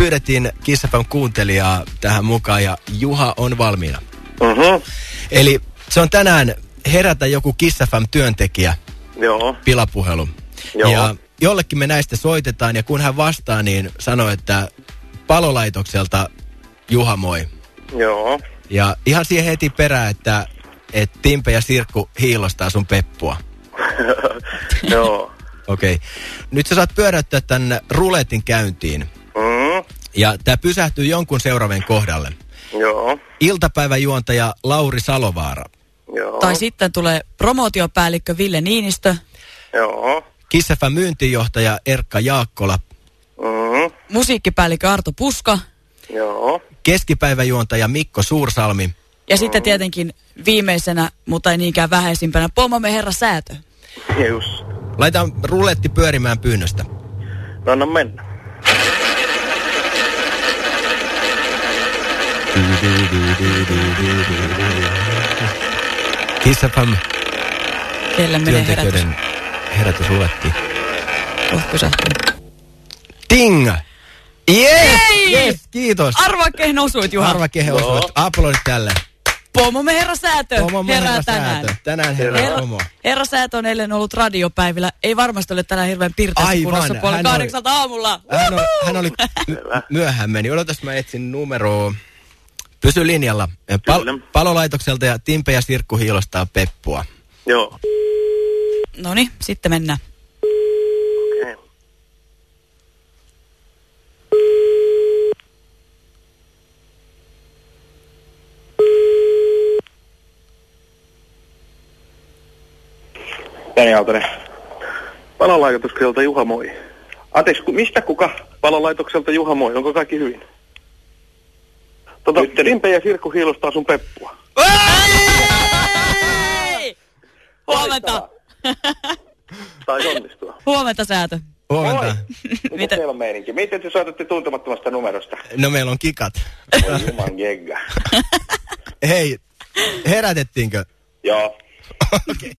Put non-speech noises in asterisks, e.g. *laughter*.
pyydettiin Kissafan kuuntelijaa tähän mukaan ja Juha on valmiina. Mhm. Eli se on tänään herätä joku Kissafam työntekijä Joo. pilapuhelu. Joo. Ja jollekin me näistä soitetaan ja kun hän vastaa, niin sanoo, että palolaitokselta Juha moi. Joo. Ja ihan siihen heti perään, että, että Timpe ja Sirkku hiilostaa sun peppua. *laughs* Joo. Okei. Okay. Nyt sä saat pyöräyttää tämän ruletin käyntiin. Mm. Ja tämä pysähtyy jonkun seuraavan kohdalle. Joo. Iltapäiväjuontaja Lauri Salovaara. Joo. Tai sitten tulee promootiopäällikkö Ville Niinistö, Joo. Kissafan myyntijohtaja Erkka Jaakkola. Mm. musiikkipäällikkö Arto Puska Joo. Keskipäiväjuontaja Mikko Suursalmi. ja sitten tietenkin viimeisenä, mutta ei niinkään vähäisimpänä, pomomme herra Säätö. Just. Laitan ruletti pyörimään pyynnöstä. No anna mennä. Kissafam menee herätys? työntekijöiden herätysruletti. Kohta pysähtyy. Ting! Yes! Yes, kiitos. Arvaa, kehen osuit, Juha. Arva kehe Joo. osuit. Aplodit tälle. Pomomme herra Säätö Pomo herää herra tänään. Säätö. Tänään herra Herra, Pomo. herra Säätö on eilen ollut radiopäivillä. Ei varmasti ole tänään hirveän pirteässä kunnossa puoli hän oli- kahdeksalta aamulla. Hän, on, hän oli myöhään meni. Odotas mä etsin numeroa. Pysy linjalla. Pal- Kyllä. palolaitokselta ja Timpe ja Sirkku hiilostaa Peppua. Joo. No niin, sitten mennään. Okei. Jani Aaltonen. Palolaitokselta Juha moi. Anteeksi, ku- mistä kuka? Palolaitokselta Juha moi. Onko kaikki hyvin? Tota, Nyt- Timpe ja Sirkku hiilostaa sun peppua. Huomenta. Taisi onnistua. Huomenta Säätö. Huomenta. Moi. Mitä? Mitä teillä on meininki? Miten te soitatte tuntemattomasta numerosta? No meillä on kikat. Oi juman jegga. Hei, herätettiinkö? Joo. Okei.